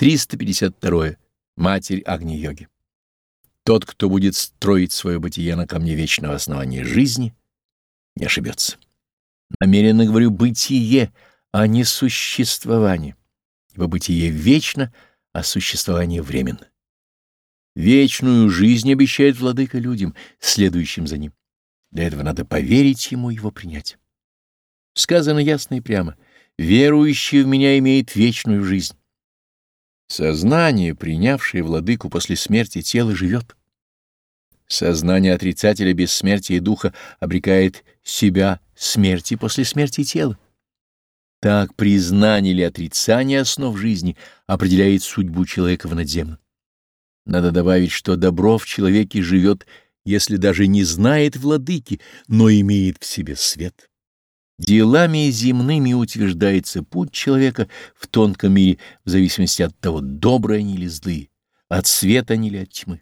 352. Матерь Агни-йоги. Тот, кто будет строить свое бытие на камне вечного основания жизни, не ошибется. Намеренно говорю «бытие», а не «существование», ибо бытие вечно, а существование временно. Вечную жизнь обещает владыка людям, следующим за ним. Для этого надо поверить ему и его принять. Сказано ясно и прямо. Верующий в меня имеет вечную жизнь. Сознание, принявшее владыку после смерти тела, живет. Сознание отрицателя бессмертия духа обрекает себя смерти после смерти тела. Так признание или отрицание основ жизни определяет судьбу человека в надземном. Надо добавить, что добро в человеке живет, если даже не знает владыки, но имеет в себе свет. Делами земными утверждается путь человека в тонком мире в зависимости от того, добрые они или злые, от света они или от тьмы.